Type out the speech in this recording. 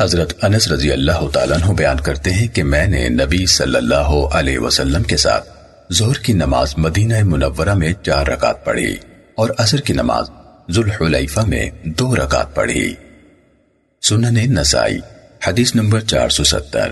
حضرت انس رضی اللہ تعالیٰ عنہ بیان کرتے ہیں کہ میں نے نبی صلی اللہ علیہ وسلم کے ساتھ زہر کی نماز مدینہ منورہ میں چار رکعت پڑھی اور عصر کی نماز ذوالحلیفہ میں دو رکعت پڑھی۔ سنن نسائی، حدیث نمبر چار سو ستر۔